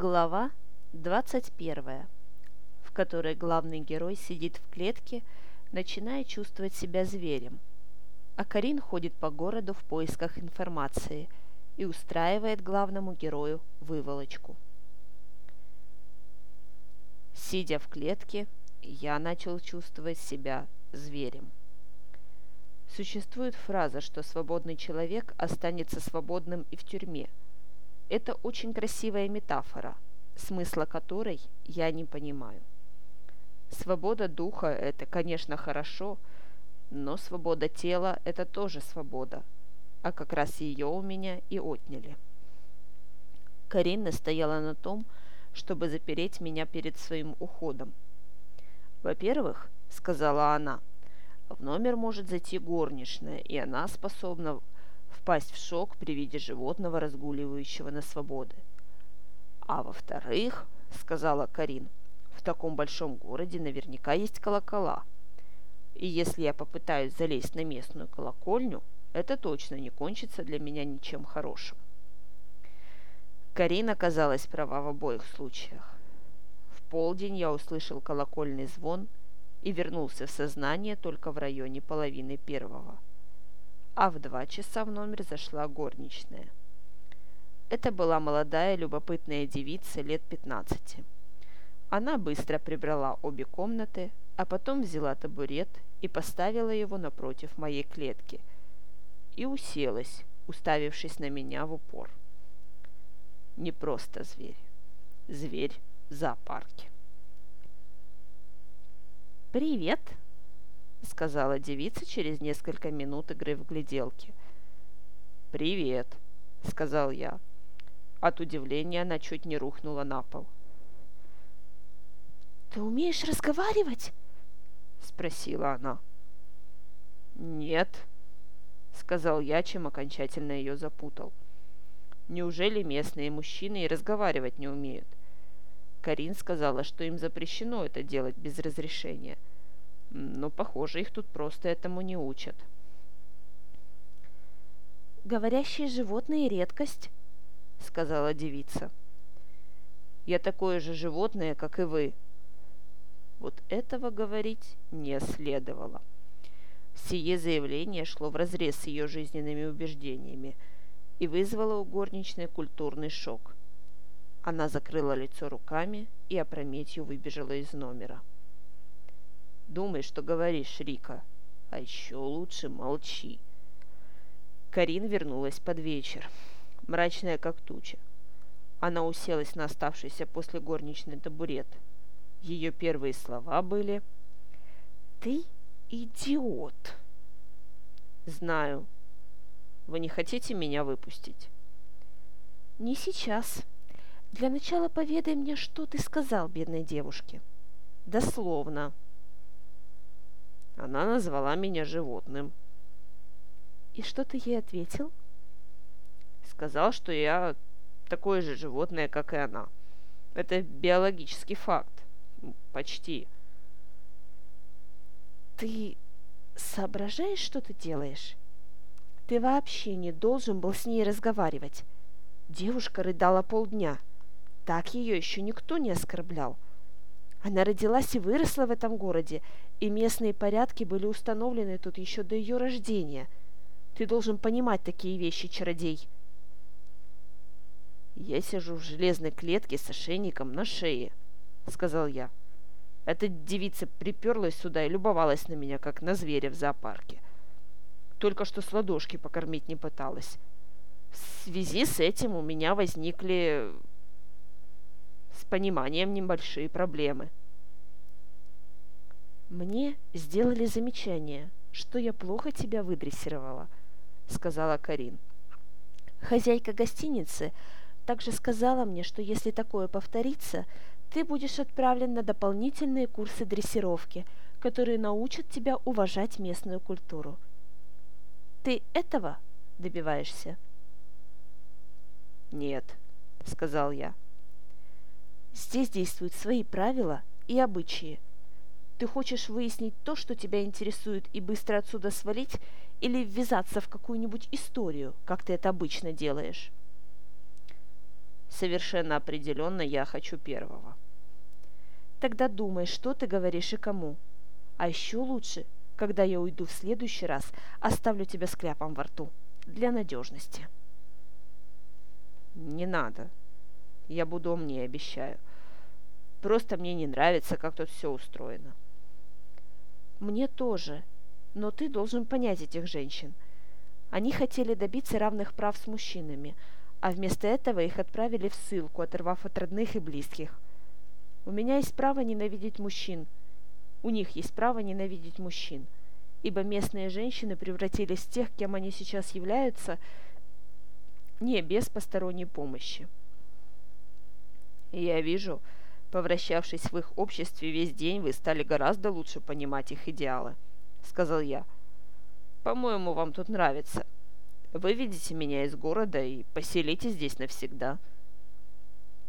Глава 21, в которой главный герой сидит в клетке, начиная чувствовать себя зверем, а Карин ходит по городу в поисках информации и устраивает главному герою выволочку. Сидя в клетке, я начал чувствовать себя зверем. Существует фраза, что свободный человек останется свободным и в тюрьме. Это очень красивая метафора, смысла которой я не понимаю. Свобода духа – это, конечно, хорошо, но свобода тела – это тоже свобода, а как раз ее у меня и отняли. Карина стояла на том, чтобы запереть меня перед своим уходом. «Во-первых, — сказала она, — в номер может зайти горничная, и она способна впасть в шок при виде животного, разгуливающего на свободе. А во-вторых, сказала Карин, в таком большом городе наверняка есть колокола. И если я попытаюсь залезть на местную колокольню, это точно не кончится для меня ничем хорошим. Карин оказалась права в обоих случаях. В полдень я услышал колокольный звон – и вернулся в сознание только в районе половины первого. А в два часа в номер зашла горничная. Это была молодая любопытная девица лет пятнадцати. Она быстро прибрала обе комнаты, а потом взяла табурет и поставила его напротив моей клетки и уселась, уставившись на меня в упор. Не просто зверь. Зверь в зоопарке. «Привет!» — сказала девица через несколько минут игры в гляделки. «Привет!» — сказал я. От удивления она чуть не рухнула на пол. «Ты умеешь разговаривать?» — спросила она. «Нет», — сказал я, чем окончательно ее запутал. «Неужели местные мужчины и разговаривать не умеют? Карин сказала, что им запрещено это делать без разрешения. Но, похоже, их тут просто этому не учат. «Говорящие животные — редкость», — сказала девица. «Я такое же животное, как и вы». Вот этого говорить не следовало. Сие заявление шло вразрез с ее жизненными убеждениями и вызвало у горничной культурный шок – она закрыла лицо руками и опрометью выбежала из номера. «Думай, что говоришь, Рика. А еще лучше молчи». Карин вернулась под вечер, мрачная как туча. Она уселась на оставшийся после горничной табурет. Ее первые слова были «Ты идиот!» «Знаю. Вы не хотите меня выпустить?» «Не сейчас», для начала поведай мне, что ты сказал бедной девушке. Дословно. Она назвала меня животным. И что ты ей ответил? Сказал, что я такое же животное, как и она. Это биологический факт. Почти. Ты соображаешь, что ты делаешь? Ты вообще не должен был с ней разговаривать. Девушка рыдала полдня – так ее еще никто не оскорблял. Она родилась и выросла в этом городе, и местные порядки были установлены тут еще до ее рождения. Ты должен понимать такие вещи, чародей. «Я сижу в железной клетке с ошейником на шее», — сказал я. Эта девица приперлась сюда и любовалась на меня, как на зверя в зоопарке. Только что с ладошки покормить не пыталась. В связи с этим у меня возникли пониманием небольшие проблемы. «Мне сделали замечание, что я плохо тебя выдрессировала», — сказала Карин. «Хозяйка гостиницы также сказала мне, что если такое повторится, ты будешь отправлен на дополнительные курсы дрессировки, которые научат тебя уважать местную культуру. Ты этого добиваешься?» «Нет», — сказал я. Здесь действуют свои правила и обычаи. Ты хочешь выяснить то, что тебя интересует, и быстро отсюда свалить, или ввязаться в какую-нибудь историю, как ты это обычно делаешь? Совершенно определенно я хочу первого. Тогда думай, что ты говоришь и кому. А еще лучше, когда я уйду в следующий раз, оставлю тебя с кляпом во рту. Для надежности. Не надо. Я буду умнее, обещаю. Просто мне не нравится, как тут все устроено. Мне тоже. Но ты должен понять этих женщин. Они хотели добиться равных прав с мужчинами, а вместо этого их отправили в ссылку, оторвав от родных и близких. У меня есть право ненавидеть мужчин. У них есть право ненавидеть мужчин. Ибо местные женщины превратились в тех, кем они сейчас являются, не без посторонней помощи. Я вижу, Повращавшись в их обществе весь день, вы стали гораздо лучше понимать их идеалы», — сказал я. «По-моему, вам тут нравится. Вы видите меня из города и поселите здесь навсегда».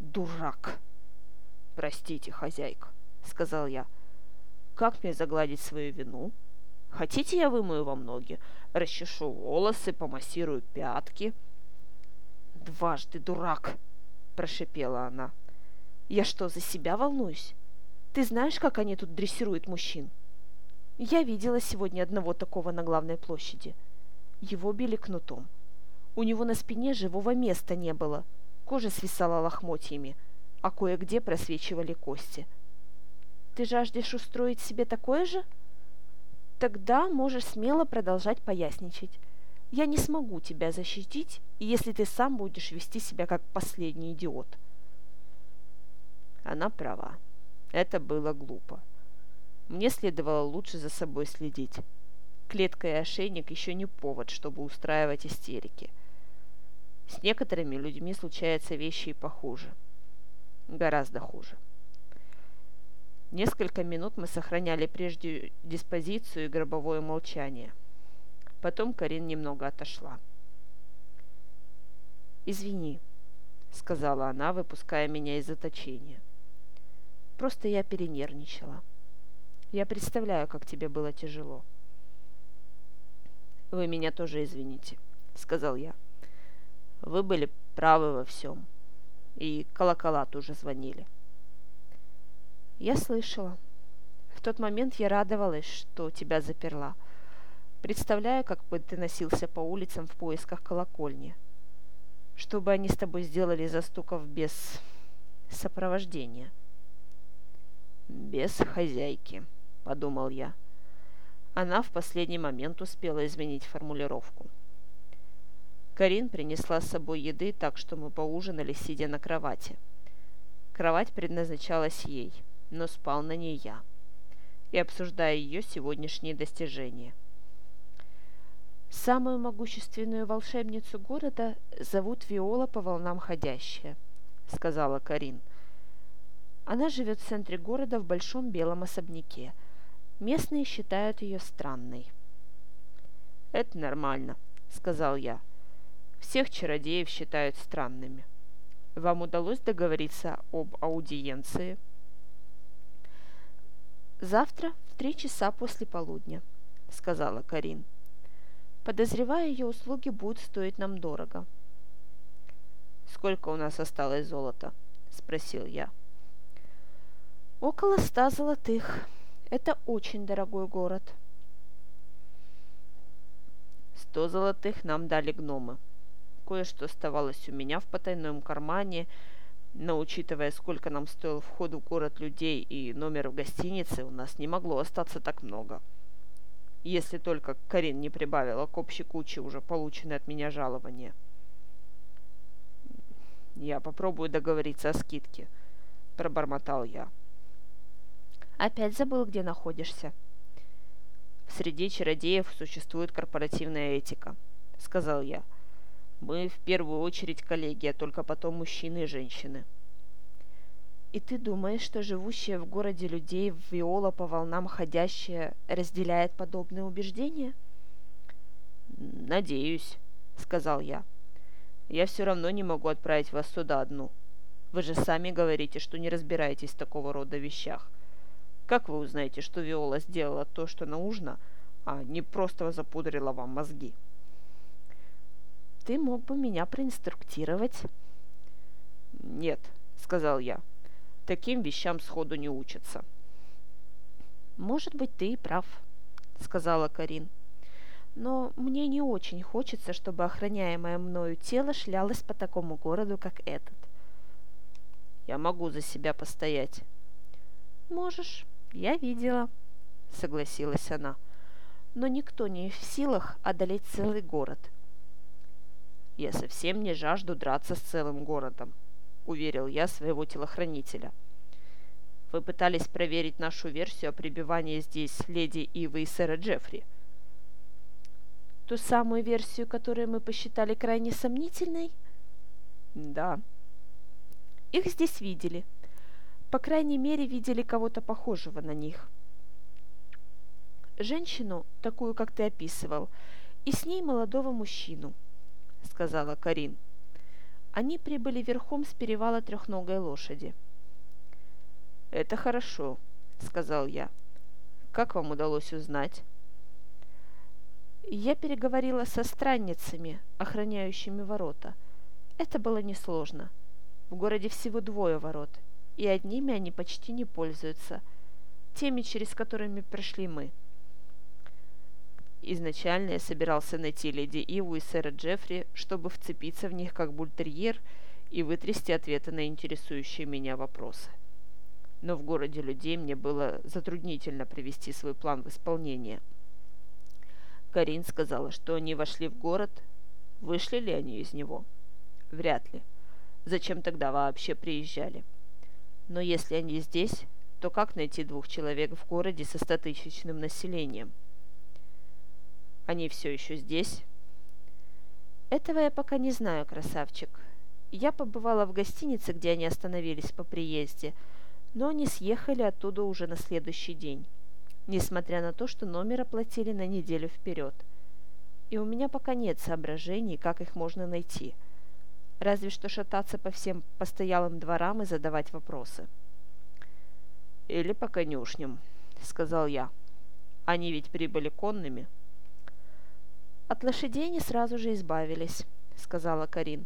«Дурак!» «Простите, хозяйка», — сказал я. «Как мне загладить свою вину? Хотите, я вымою вам ноги, расчешу волосы, помассирую пятки?» «Дважды дурак!» – прошипела она. Я что, за себя волнуюсь? Ты знаешь, как они тут дрессируют мужчин? Я видела сегодня одного такого на главной площади. Его били кнутом. У него на спине живого места не было. Кожа свисала лохмотьями, а кое-где просвечивали кости. Ты жаждешь устроить себе такое же? Тогда можешь смело продолжать поясничать. Я не смогу тебя защитить, если ты сам будешь вести себя как последний идиот. Она права. Это было глупо. Мне следовало лучше за собой следить. Клетка и ошейник еще не повод, чтобы устраивать истерики. С некоторыми людьми случаются вещи и похуже. Гораздо хуже. Несколько минут мы сохраняли прежде диспозицию и гробовое молчание. Потом Карин немного отошла. «Извини», — сказала она, выпуская меня из заточения. Просто я перенервничала. Я представляю, как тебе было тяжело. Вы меня тоже извините, сказал я. Вы были правы во всем. И колокола тоже звонили. Я слышала. В тот момент я радовалась, что тебя заперла. Представляю, как бы ты носился по улицам в поисках колокольни. Что бы они с тобой сделали, застукав без сопровождения — «Без хозяйки», — подумал я. Она в последний момент успела изменить формулировку. Карин принесла с собой еды, так что мы поужинали, сидя на кровати. Кровать предназначалась ей, но спал на ней я. И обсуждая ее сегодняшние достижения. Самую могущественную волшебницу города зовут Виола по волнам ходящая, сказала Карин – она живет в центре города в большом белом особняке. Местные считают ее странной. «Это нормально», — сказал я. «Всех чародеев считают странными. Вам удалось договориться об аудиенции?» «Завтра в три часа после полудня», — сказала Карин. «Подозреваю, ее услуги будут стоить нам дорого». «Сколько у нас осталось золота?» — спросил я. Около ста золотых. Это очень дорогой город. Сто золотых нам дали гномы. Кое-что оставалось у меня в потайном кармане, но учитывая, сколько нам стоил вход в город людей и номер в гостинице, у нас не могло остаться так много. Если только Карин не прибавила к общей куче уже полученное от меня жалование. «Я попробую договориться о скидке», — пробормотал я. Опять забыл, где находишься. Среди чародеев существует корпоративная этика, сказал я. Мы в первую очередь коллеги, а только потом мужчины и женщины. И ты думаешь, что живущие в городе людей Виола по волнам ходящие разделяет подобные убеждения? Надеюсь, сказал я. Я все равно не могу отправить вас сюда одну. Вы же сами говорите, что не разбираетесь в такого рода вещах. Как вы узнаете, что Виола сделала то, что нужно, а не просто запудрила вам мозги? Ты мог бы меня проинструктировать. «Нет», — сказал я, — «таким вещам сходу не учатся». «Может быть, ты и прав», — сказала Карин. «Но мне не очень хочется, чтобы охраняемое мною тело шлялось по такому городу, как этот». «Я могу за себя постоять». «Можешь, я видела», — согласилась она. «Но никто не в силах одолеть целый город». «Я совсем не жажду драться с целым городом», — уверил я своего телохранителя. «Вы пытались проверить нашу версию о пребывании здесь леди Ивы и сэра Джеффри?» «Ту самую версию, которую мы посчитали крайне сомнительной?» «Да». «Их здесь видели. По крайней мере, видели кого-то похожего на них. Женщину, такую, как ты описывал, и с ней молодого мужчину», — сказала Карин. Они прибыли верхом с перевала трехногой лошади. «Это хорошо», — сказал я. «Как вам удалось узнать?» Я переговорила со странницами, охраняющими ворота. Это было несложно. В городе всего двое ворот, и одними они почти не пользуются, теми, через которыми прошли мы. Изначально я собирался найти леди Иву и сэра Джеффри, чтобы вцепиться в них как бультерьер и вытрясти ответы на интересующие меня вопросы. Но в городе людей мне было затруднительно привести свой план в исполнение. Карин сказала, что они вошли в город. Вышли ли они из него? Вряд ли. Зачем тогда вообще приезжали? Но если они здесь, то как найти двух человек в городе со статичным населением – они все еще здесь?» «Этого я пока не знаю, красавчик. Я побывала в гостинице, где они остановились по приезде, но они съехали оттуда уже на следующий день, несмотря на то, что номер оплатили на неделю вперед. И у меня пока нет соображений, как их можно найти. Разве что шататься по всем постоялым дворам и задавать вопросы». «Или по конюшням», — сказал я. «Они ведь прибыли конными». «От лошадей они сразу же избавились», — сказала Карин.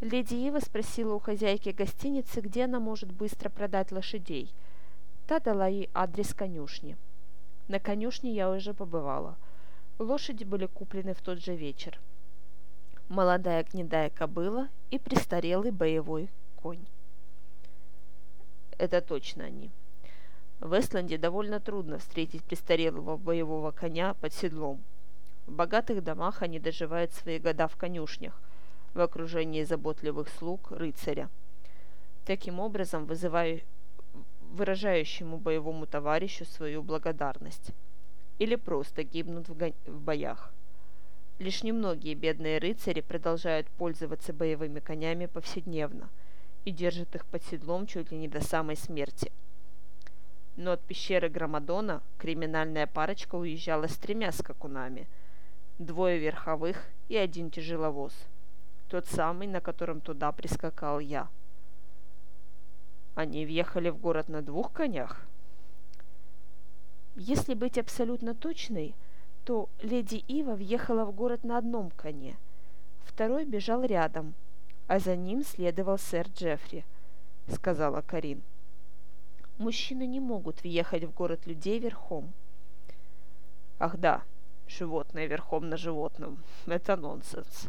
Леди Ива спросила у хозяйки гостиницы, где она может быстро продать лошадей. Та дала ей адрес конюшни. На конюшне я уже побывала. Лошади были куплены в тот же вечер. Молодая гнедая кобыла и престарелый боевой конь. Это точно они. В Эстланде довольно трудно встретить престарелого боевого коня под седлом – в богатых домах они доживают свои года в конюшнях, в окружении заботливых слуг рыцаря. Таким образом, вызывая выражающему боевому товарищу свою благодарность. Или просто гибнут в, го- в боях. Лишь немногие бедные рыцари продолжают пользоваться боевыми конями повседневно и держат их под седлом чуть ли не до самой смерти. Но от пещеры Громадона криминальная парочка уезжала с тремя скакунами – двое верховых и один тяжеловоз. Тот самый, на котором туда прискакал я. Они въехали в город на двух конях? Если быть абсолютно точной, то леди Ива въехала в город на одном коне. Второй бежал рядом, а за ним следовал сэр Джеффри, сказала Карин. Мужчины не могут въехать в город людей верхом. Ах да, животное верхом на животном. Это нонсенс.